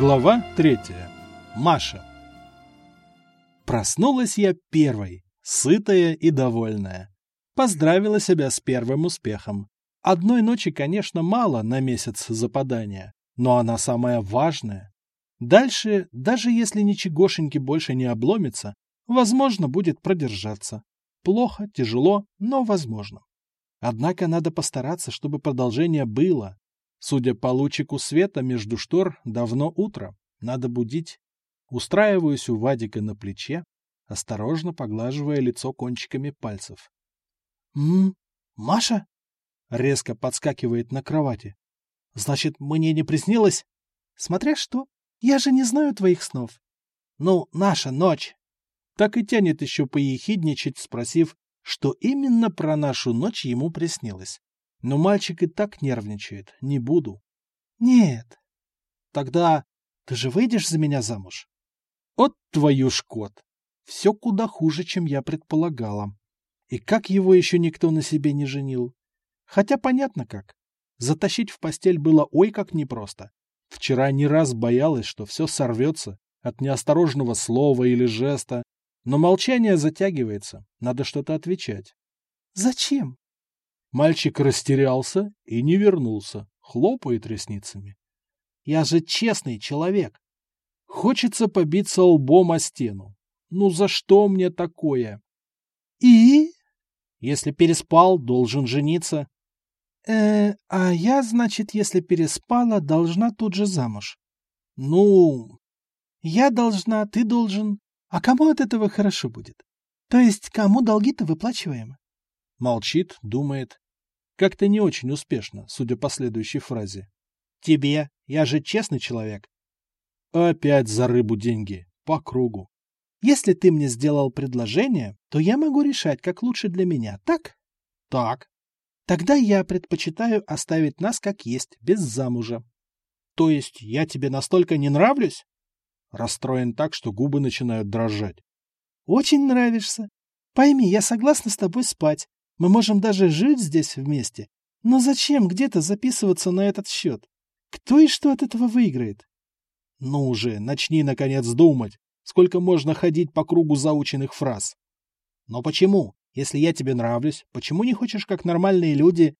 Глава третья. Маша. Проснулась я первой, сытая и довольная. Поздравила себя с первым успехом. Одной ночи, конечно, мало на месяц западания, но она самая важная. Дальше, даже если ничегошеньки больше не обломится, возможно, будет продержаться. Плохо, тяжело, но возможно. Однако надо постараться, чтобы продолжение было. Судя по лучику света между штор, давно утро. Надо будить. Устраиваюсь у Вадика на плече, осторожно поглаживая лицо кончиками пальцев. «М, Маша?» Резко подскакивает на кровати. «Значит, мне не приснилось?» «Смотря что. Я же не знаю твоих снов». «Ну, наша ночь». Так и тянет еще поехидничать, спросив, что именно про нашу ночь ему приснилось. Но мальчик и так нервничает. Не буду. Нет. Тогда ты же выйдешь за меня замуж? От твою ж кот. Все куда хуже, чем я предполагала. И как его еще никто на себе не женил? Хотя понятно как. Затащить в постель было ой как непросто. Вчера не раз боялась, что все сорвется от неосторожного слова или жеста, но молчание затягивается, надо что-то отвечать. «Зачем?» Мальчик растерялся и не вернулся, хлопает ресницами. «Я же честный человек. Хочется побиться лбом о стену. Ну за что мне такое?» «И?» «Если переспал, должен жениться». «Э, а я, значит, если переспала, должна тут же замуж?» «Ну...» «Я должна, ты должен. А кому от этого хорошо будет? То есть кому долги-то выплачиваем? Молчит, думает. Как-то не очень успешно, судя по следующей фразе. Тебе. Я же честный человек. Опять за рыбу деньги. По кругу. Если ты мне сделал предложение, то я могу решать, как лучше для меня, так? Так. Тогда я предпочитаю оставить нас как есть, без замужа. То есть я тебе настолько не нравлюсь? Расстроен так, что губы начинают дрожать. «Очень нравишься. Пойми, я согласна с тобой спать. Мы можем даже жить здесь вместе. Но зачем где-то записываться на этот счет? Кто и что от этого выиграет?» «Ну уже, начни, наконец, думать. Сколько можно ходить по кругу заученных фраз?» «Но почему? Если я тебе нравлюсь, почему не хочешь, как нормальные люди?»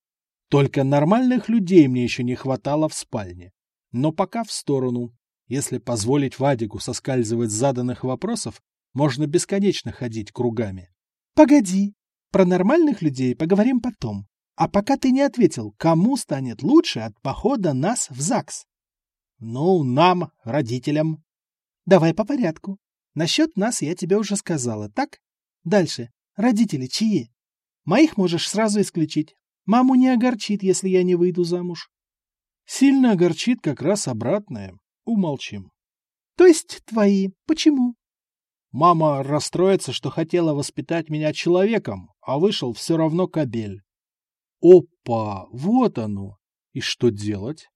«Только нормальных людей мне еще не хватало в спальне. Но пока в сторону. Если позволить Вадику соскальзывать с заданных вопросов, можно бесконечно ходить кругами. Погоди, про нормальных людей поговорим потом. А пока ты не ответил, кому станет лучше от похода нас в ЗАГС? Ну, нам, родителям. Давай по порядку. Насчет нас я тебе уже сказала, так? Дальше. Родители чьи? Моих можешь сразу исключить. Маму не огорчит, если я не выйду замуж. Сильно огорчит как раз обратное. Умолчим. То есть твои. Почему? Мама расстроится, что хотела воспитать меня человеком, а вышел все равно кобель. Опа, вот оно. И что делать?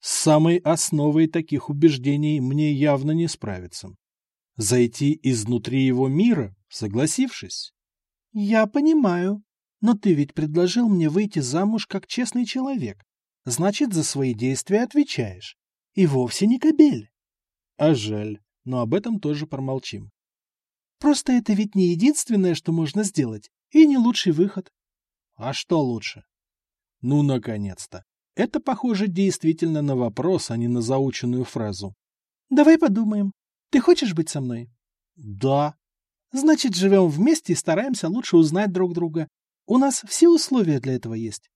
С самой основой таких убеждений мне явно не справиться. Зайти изнутри его мира, согласившись? Я понимаю. Но ты ведь предложил мне выйти замуж как честный человек. Значит, за свои действия отвечаешь. И вовсе не кобель. А жаль, но об этом тоже промолчим. Просто это ведь не единственное, что можно сделать, и не лучший выход. А что лучше? Ну, наконец-то. Это похоже действительно на вопрос, а не на заученную фразу. Давай подумаем. Ты хочешь быть со мной? Да. Значит, живем вместе и стараемся лучше узнать друг друга. У нас все условия для этого есть.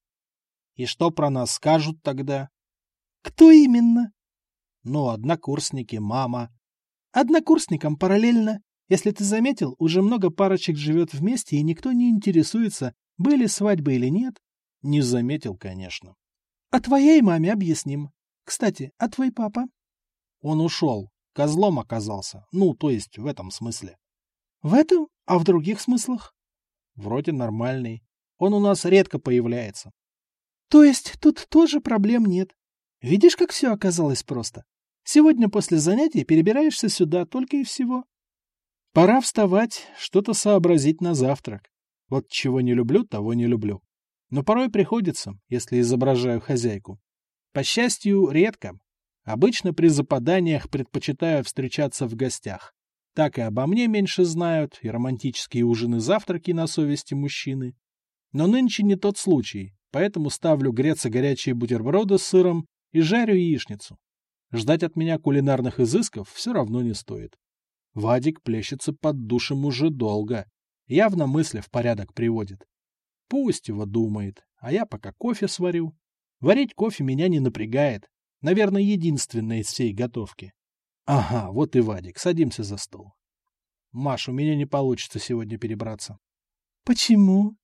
И что про нас скажут тогда? Кто именно? Ну, однокурсники, мама. Однокурсникам параллельно. Если ты заметил, уже много парочек живет вместе, и никто не интересуется, были свадьбы или нет. Не заметил, конечно. А твоей маме объясним. Кстати, а твой папа? Он ушел. Козлом оказался. Ну, то есть в этом смысле. В этом? А в других смыслах? Вроде нормальный. Он у нас редко появляется. То есть тут тоже проблем нет. Видишь, как все оказалось просто? Сегодня после занятий перебираешься сюда только и всего. Пора вставать, что-то сообразить на завтрак. Вот чего не люблю, того не люблю. Но порой приходится, если изображаю хозяйку. По счастью, редко. Обычно при западаниях предпочитаю встречаться в гостях. Так и обо мне меньше знают, и романтические ужины-завтраки на совести мужчины. Но нынче не тот случай, поэтому ставлю греться горячие бутерброды с сыром и жарю яичницу. Ждать от меня кулинарных изысков все равно не стоит. Вадик плещется под душем уже долго, явно мысли в порядок приводит. Пусть его думает, а я пока кофе сварю. Варить кофе меня не напрягает. Наверное, единственное из всей готовки. Ага, вот и Вадик, садимся за стол. Маш, у меня не получится сегодня перебраться. Почему?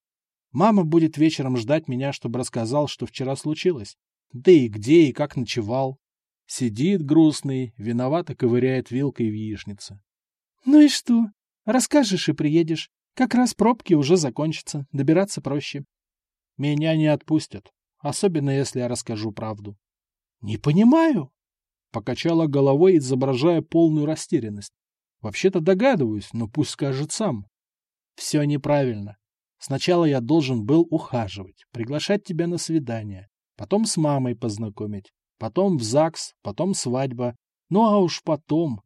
Мама будет вечером ждать меня, чтобы рассказал, что вчера случилось. Да и где, и как ночевал. Сидит грустный, виновато ковыряет вилкой в яичнице. Ну и что? Расскажешь и приедешь. Как раз пробки уже закончатся, добираться проще. Меня не отпустят, особенно если я расскажу правду. Не понимаю. Покачала головой, изображая полную растерянность. Вообще-то догадываюсь, но пусть скажет сам. Все неправильно. Сначала я должен был ухаживать, приглашать тебя на свидание, потом с мамой познакомить, потом в ЗАГС, потом свадьба, ну а уж потом.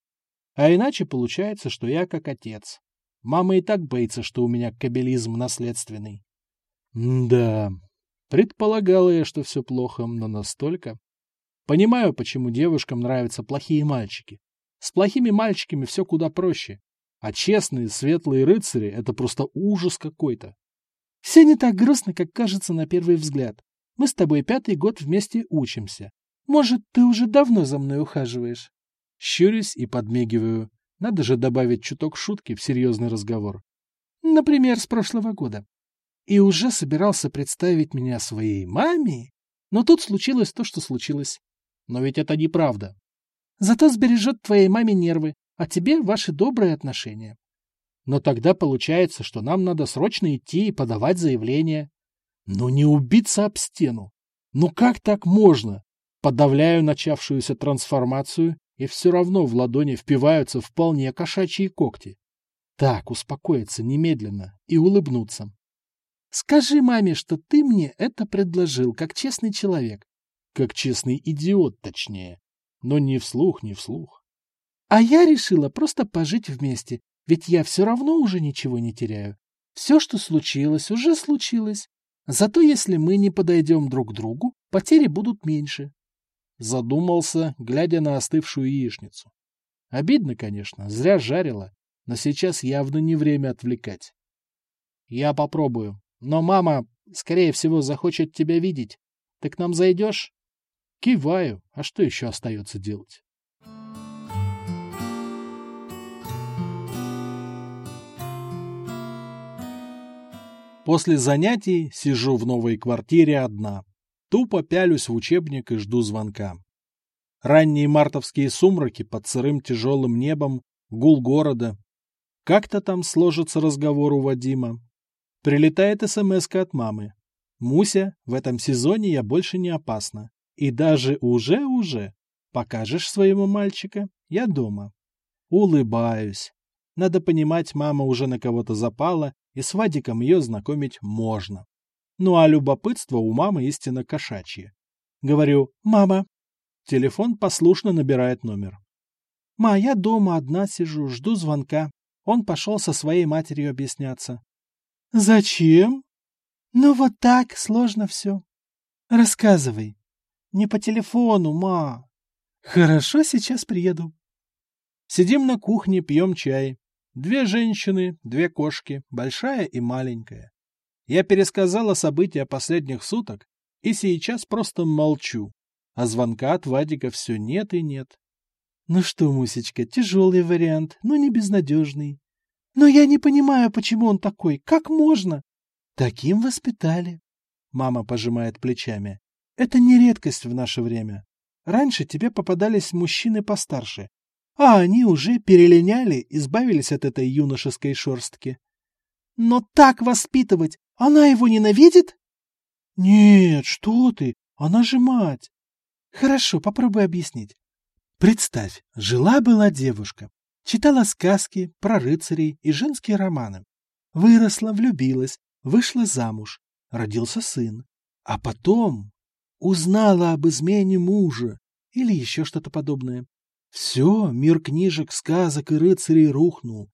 А иначе получается, что я как отец. Мама и так боится, что у меня кабелизм наследственный. Да, предполагала я, что все плохо, но настолько. Понимаю, почему девушкам нравятся плохие мальчики. С плохими мальчиками все куда проще. А честные, светлые рыцари — это просто ужас какой-то. Все не так грустно, как кажется на первый взгляд. Мы с тобой пятый год вместе учимся. Может, ты уже давно за мной ухаживаешь? Щурюсь и подмигиваю. Надо же добавить чуток шутки в серьезный разговор. Например, с прошлого года. И уже собирался представить меня своей маме, но тут случилось то, что случилось. Но ведь это неправда. Зато сбережет твоей маме нервы, а тебе ваши добрые отношения. Но тогда получается, что нам надо срочно идти и подавать заявление. Но не убиться об стену. Ну как так можно? Подавляю начавшуюся трансформацию, и все равно в ладони впиваются вполне кошачьи когти. Так, успокоиться немедленно и улыбнуться. Скажи маме, что ты мне это предложил, как честный человек. Как честный идиот, точнее. Но ни вслух, ни вслух. А я решила просто пожить вместе, ведь я все равно уже ничего не теряю. Все, что случилось, уже случилось. Зато если мы не подойдем друг к другу, потери будут меньше. Задумался, глядя на остывшую яичницу. Обидно, конечно, зря жарила, но сейчас явно не время отвлекать. Я попробую, но мама, скорее всего, захочет тебя видеть. Ты к нам зайдешь? Киваю, а что еще остается делать? После занятий сижу в новой квартире одна. Тупо пялюсь в учебник и жду звонка. Ранние мартовские сумраки под сырым тяжелым небом, гул города. Как-то там сложится разговор у Вадима. Прилетает смс от мамы. «Муся, в этом сезоне я больше не опасна. И даже уже-уже покажешь своему мальчика, я дома». Улыбаюсь. Надо понимать, мама уже на кого-то запала, и с Вадиком ее знакомить можно. Ну а любопытство у мамы истинно кошачье. Говорю «Мама». Телефон послушно набирает номер. «Ма, я дома одна сижу, жду звонка. Он пошел со своей матерью объясняться». «Зачем?» «Ну вот так, сложно все. Рассказывай». «Не по телефону, ма». «Хорошо, сейчас приеду». Сидим на кухне, пьем чай. Две женщины, две кошки, большая и маленькая. Я пересказала события последних суток и сейчас просто молчу, а звонка от Вадика все нет и нет. Ну что, Мусечка, тяжелый вариант, но не безнадежный. Но я не понимаю, почему он такой. Как можно? Таким воспитали. Мама пожимает плечами. Это не редкость в наше время. Раньше тебе попадались мужчины постарше, а они уже перелиняли, избавились от этой юношеской шерстки. Но так воспитывать она его ненавидит? Нет, что ты, она же мать. Хорошо, попробуй объяснить. Представь, жила-была девушка, читала сказки про рыцарей и женские романы. Выросла, влюбилась, вышла замуж, родился сын. А потом узнала об измене мужа или еще что-то подобное. Все, мир книжек, сказок и рыцарей рухнул.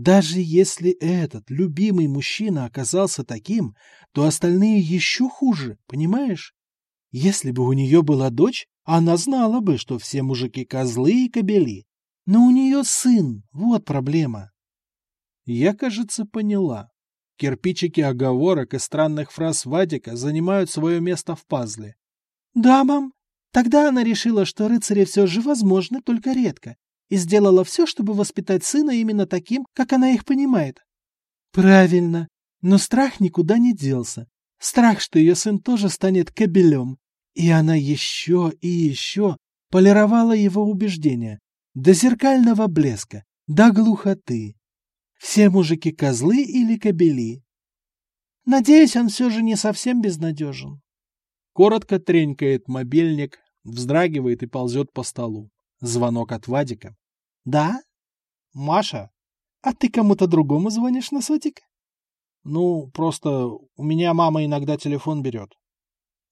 Даже если этот любимый мужчина оказался таким, то остальные еще хуже, понимаешь? Если бы у нее была дочь, она знала бы, что все мужики козлы и кобели. Но у нее сын, вот проблема. Я, кажется, поняла. Кирпичики оговорок и странных фраз Вадика занимают свое место в пазле. Да, мам. Тогда она решила, что рыцари все же возможны, только редко, и сделала все, чтобы воспитать сына именно таким, как она их понимает. Правильно. Но страх никуда не делся. Страх, что ее сын тоже станет кобелем. И она еще и еще полировала его убеждения. До зеркального блеска, до глухоты. Все мужики козлы или кобели. Надеюсь, он все же не совсем безнадежен. Коротко тренькает мобильник, вздрагивает и ползет по столу. Звонок от Вадика. «Да? Маша? А ты кому-то другому звонишь на сотик?» «Ну, просто у меня мама иногда телефон берет».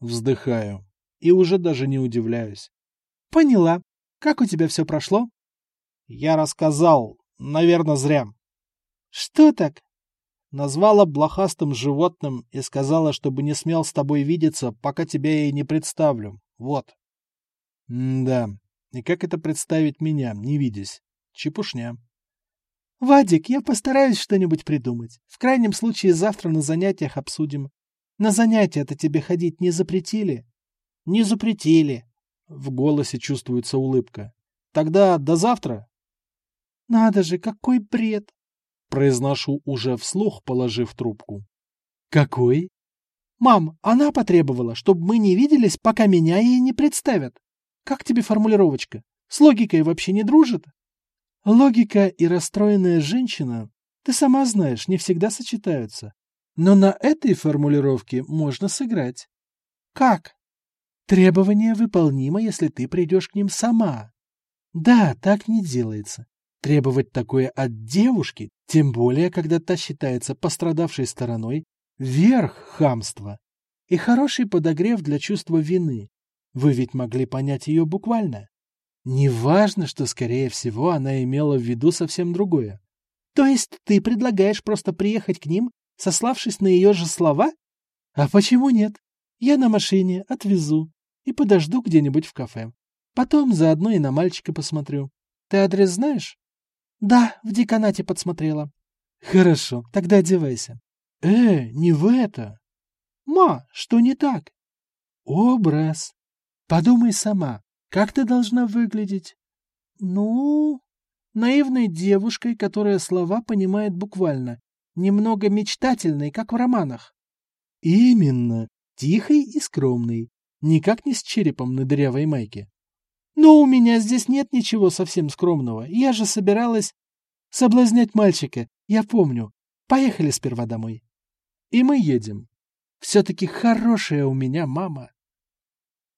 Вздыхаю. И уже даже не удивляюсь. «Поняла. Как у тебя все прошло?» «Я рассказал. Наверное, зря». «Что так?» Назвала блохастым животным и сказала, чтобы не смел с тобой видеться, пока тебя ей не представлю. Вот. М да. И как это представить меня, не видясь? Чепушня. Вадик, я постараюсь что-нибудь придумать. В крайнем случае завтра на занятиях обсудим. На занятия-то тебе ходить не запретили? Не запретили. В голосе чувствуется улыбка. Тогда до завтра. Надо же, какой бред. Произношу уже вслух, положив трубку. Какой? Мам, она потребовала, чтобы мы не виделись, пока меня ей не представят. Как тебе формулировочка? С логикой вообще не дружит? Логика и расстроенная женщина, ты сама знаешь, не всегда сочетаются. Но на этой формулировке можно сыграть. Как? Требование выполнимо, если ты придешь к ним сама. Да, так не делается. Требовать такое от девушки, тем более, когда та считается пострадавшей стороной, верх хамства. И хороший подогрев для чувства вины. Вы ведь могли понять ее буквально. Неважно, что, скорее всего, она имела в виду совсем другое. То есть ты предлагаешь просто приехать к ним, сославшись на ее же слова? А почему нет? Я на машине, отвезу и подожду где-нибудь в кафе. Потом заодно и на мальчика посмотрю. Ты адрес знаешь? Да, в деканате подсмотрела. Хорошо, тогда одевайся. Э, не в это. Ма, что не так? Образ. Подумай сама, как ты должна выглядеть? Ну, наивной девушкой, которая слова понимает буквально, немного мечтательной, как в романах. Именно, тихой и скромной, никак не с черепом на дырявой майке. Но у меня здесь нет ничего совсем скромного. Я же собиралась соблазнять мальчика, я помню. Поехали сперва домой. И мы едем. Все-таки хорошая у меня мама.